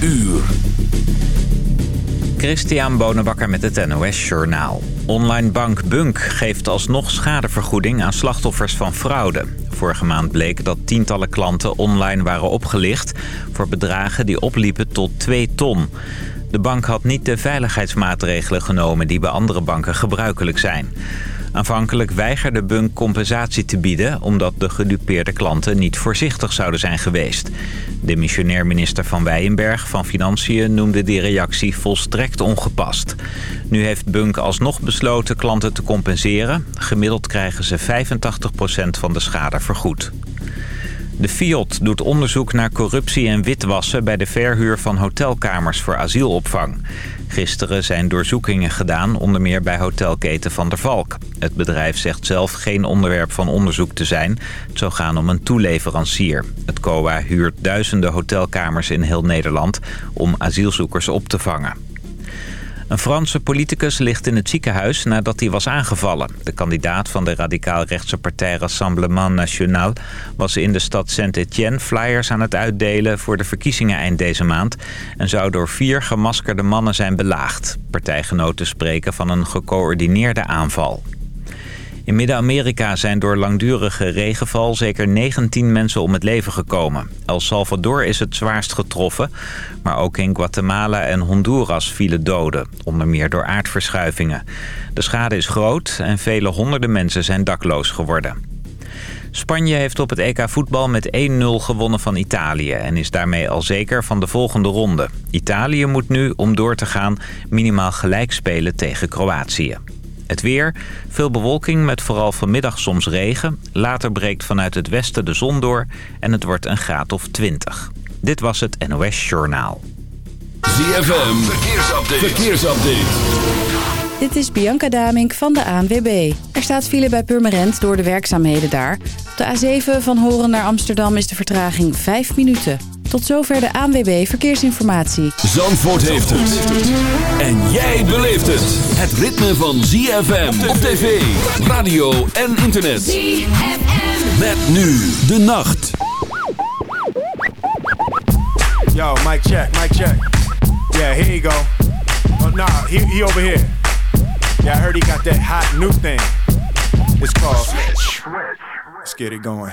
uur. Christian Bonenbakker met het NOS Journaal. Online bank Bunk geeft alsnog schadevergoeding aan slachtoffers van fraude. Vorige maand bleek dat tientallen klanten online waren opgelicht... voor bedragen die opliepen tot 2 ton. De bank had niet de veiligheidsmaatregelen genomen die bij andere banken gebruikelijk zijn. Aanvankelijk weigerde Bunk compensatie te bieden... omdat de gedupeerde klanten niet voorzichtig zouden zijn geweest. De missionair minister Van Weyenberg van Financiën noemde die reactie volstrekt ongepast. Nu heeft Bunk alsnog besloten klanten te compenseren. Gemiddeld krijgen ze 85% van de schade vergoed. De FIOD doet onderzoek naar corruptie en witwassen bij de verhuur van hotelkamers voor asielopvang. Gisteren zijn doorzoekingen gedaan, onder meer bij hotelketen Van der Valk. Het bedrijf zegt zelf geen onderwerp van onderzoek te zijn. Het zou gaan om een toeleverancier. Het COA huurt duizenden hotelkamers in heel Nederland om asielzoekers op te vangen. Een Franse politicus ligt in het ziekenhuis nadat hij was aangevallen. De kandidaat van de radicaal-rechtse partij Rassemblement National... was in de stad Saint-Étienne flyers aan het uitdelen voor de verkiezingen eind deze maand... en zou door vier gemaskerde mannen zijn belaagd. Partijgenoten spreken van een gecoördineerde aanval. In Midden-Amerika zijn door langdurige regenval zeker 19 mensen om het leven gekomen. El Salvador is het zwaarst getroffen, maar ook in Guatemala en Honduras vielen doden, onder meer door aardverschuivingen. De schade is groot en vele honderden mensen zijn dakloos geworden. Spanje heeft op het EK voetbal met 1-0 gewonnen van Italië... en is daarmee al zeker van de volgende ronde. Italië moet nu, om door te gaan, minimaal gelijk spelen tegen Kroatië. Het weer, veel bewolking met vooral vanmiddag soms regen. Later breekt vanuit het westen de zon door en het wordt een graad of 20. Dit was het NOS Journaal. ZFM, verkeersupdate. verkeersupdate. Dit is Bianca Damink van de ANWB. Er staat file bij Purmerend door de werkzaamheden daar. Op de A7 van Horen naar Amsterdam is de vertraging 5 minuten. Tot zover de ANWB Verkeersinformatie. Zandvoort heeft het. En jij beleeft het. Het ritme van ZFM op tv, radio en internet. ZFM. Met nu de nacht. Yo, mic check, mic check. Yeah, here you go. Oh, nah, he, he over here. Yeah, I heard he got that hot new thing. It's called Switch. Let's get it going.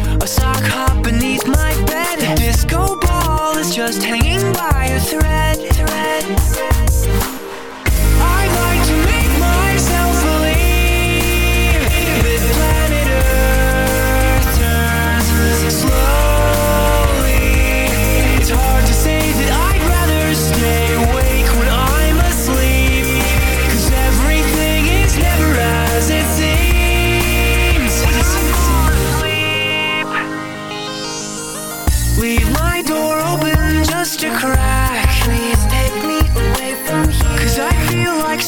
a sock hop beneath my bed. A disco ball is just hanging by a thread. thread.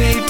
Cause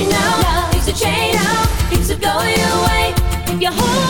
you know, it's Things are up, keeps it going away. If you hold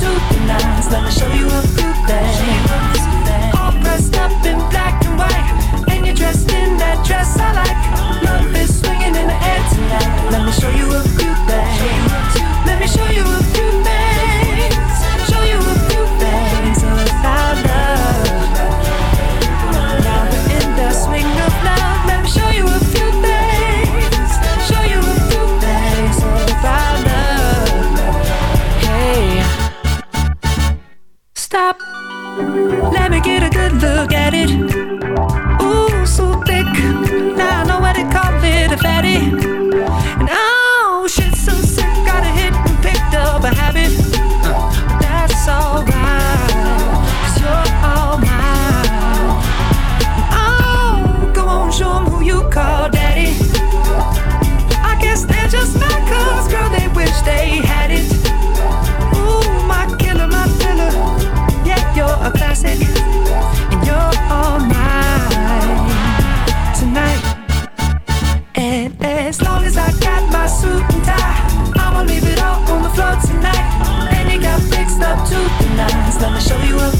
The nines. Let me show you a Get a good look at it. Ooh, so thick. Now I know what they call it a fatty. show you up.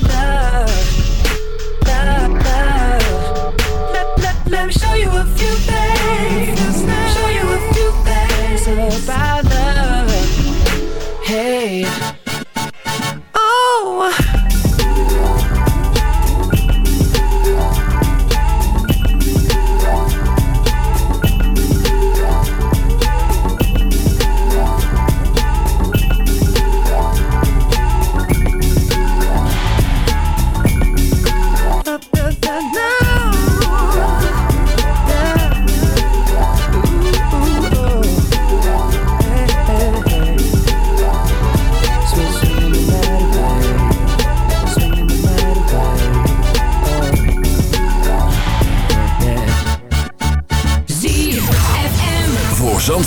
show you a few things. Show you a few things about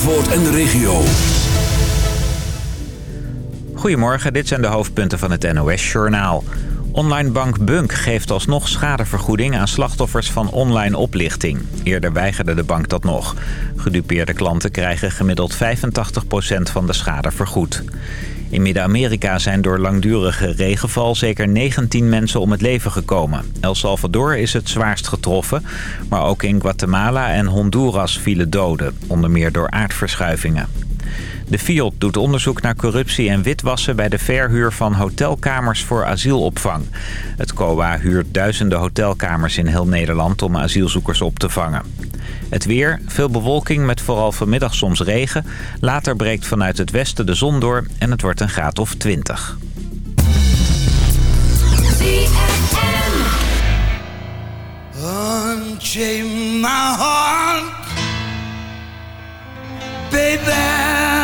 En de regio. Goedemorgen, dit zijn de hoofdpunten van het NOS-journaal. Online bank Bunk geeft alsnog schadevergoeding aan slachtoffers van online oplichting. Eerder weigerde de bank dat nog. Gedupeerde klanten krijgen gemiddeld 85% van de schade vergoed. In Midden-Amerika zijn door langdurige regenval zeker 19 mensen om het leven gekomen. El Salvador is het zwaarst getroffen, maar ook in Guatemala en Honduras vielen doden, onder meer door aardverschuivingen. De FIOD doet onderzoek naar corruptie en witwassen bij de verhuur van hotelkamers voor asielopvang. Het COA huurt duizenden hotelkamers in heel Nederland om asielzoekers op te vangen. Het weer, veel bewolking met vooral vanmiddag soms regen. Later breekt vanuit het westen de zon door en het wordt een graad of 20. Unchain my heart, baby.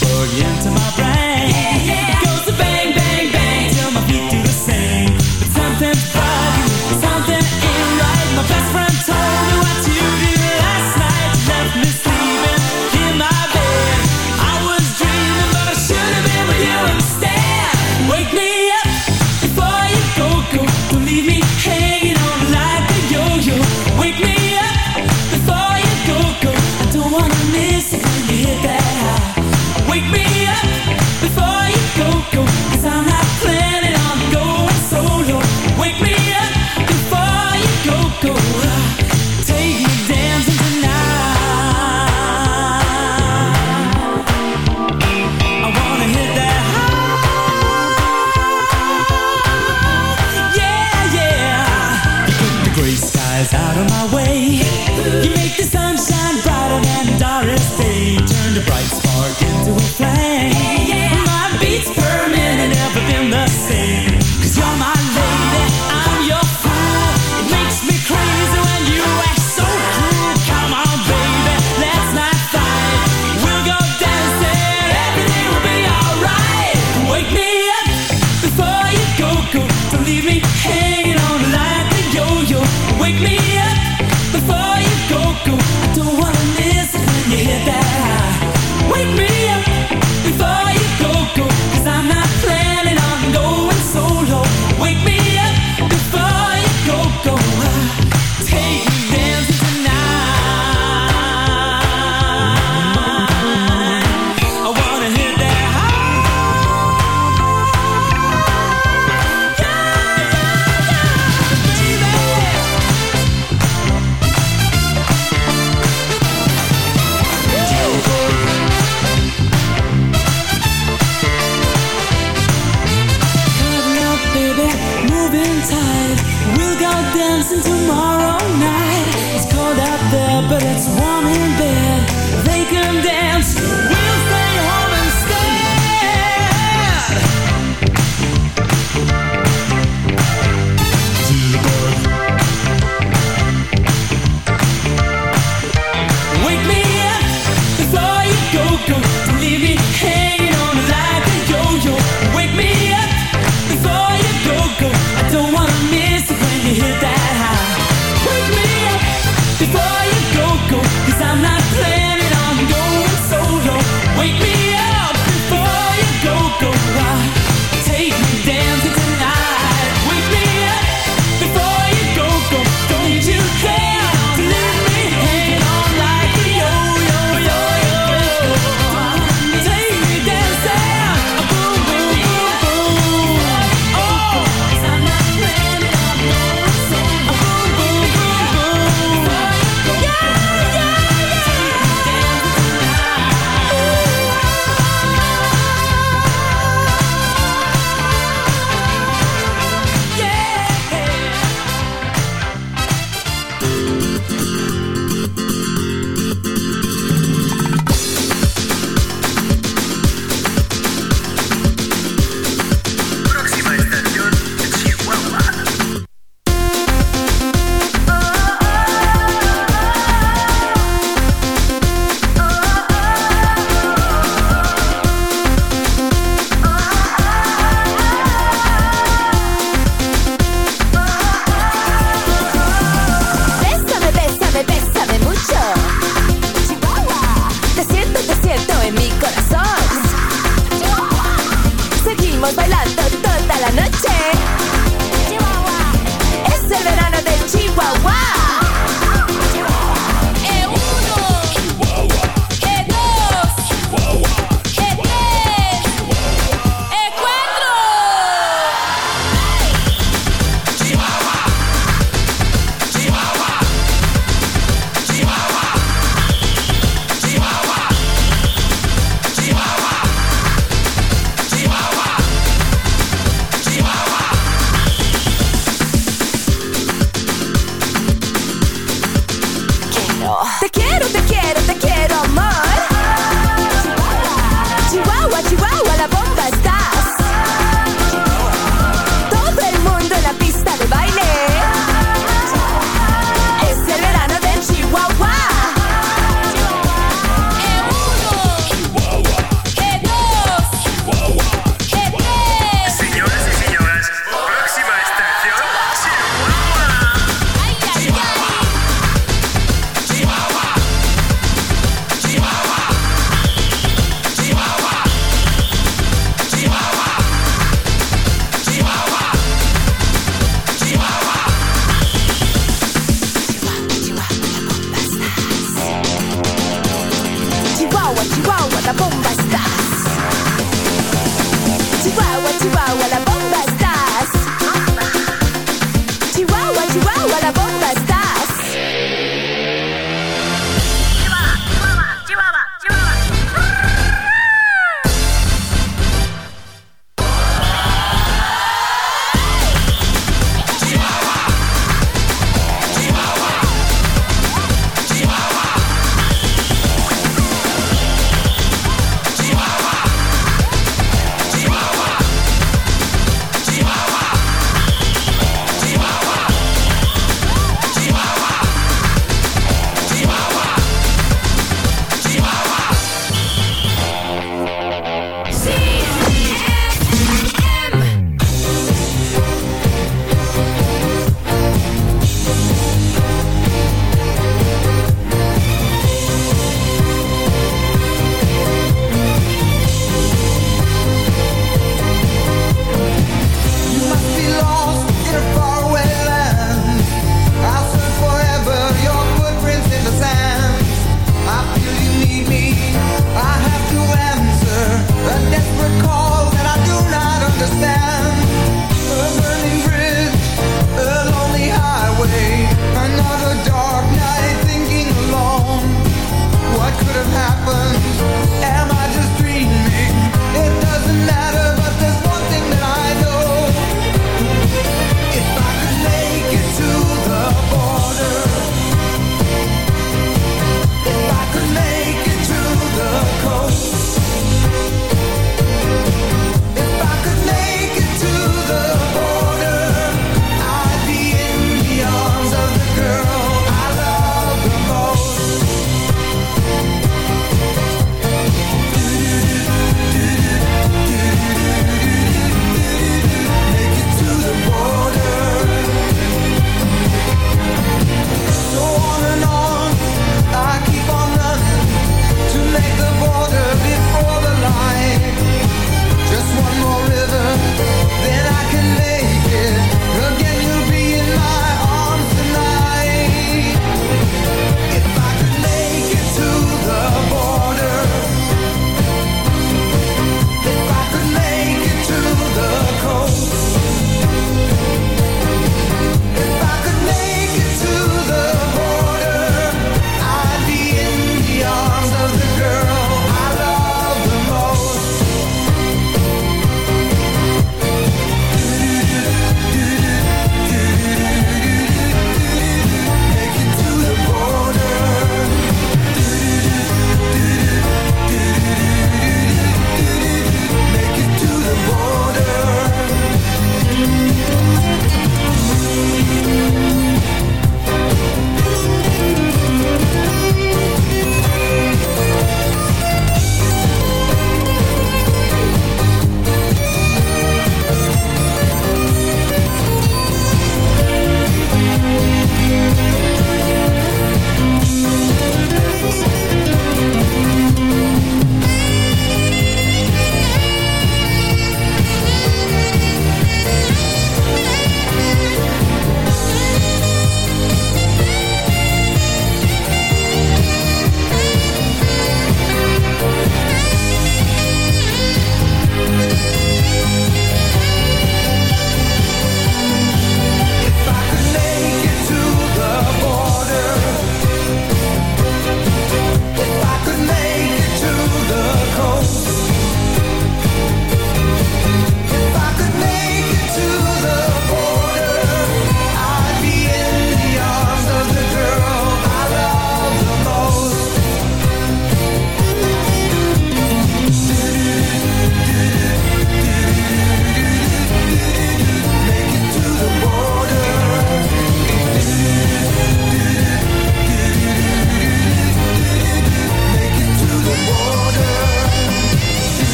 bug into my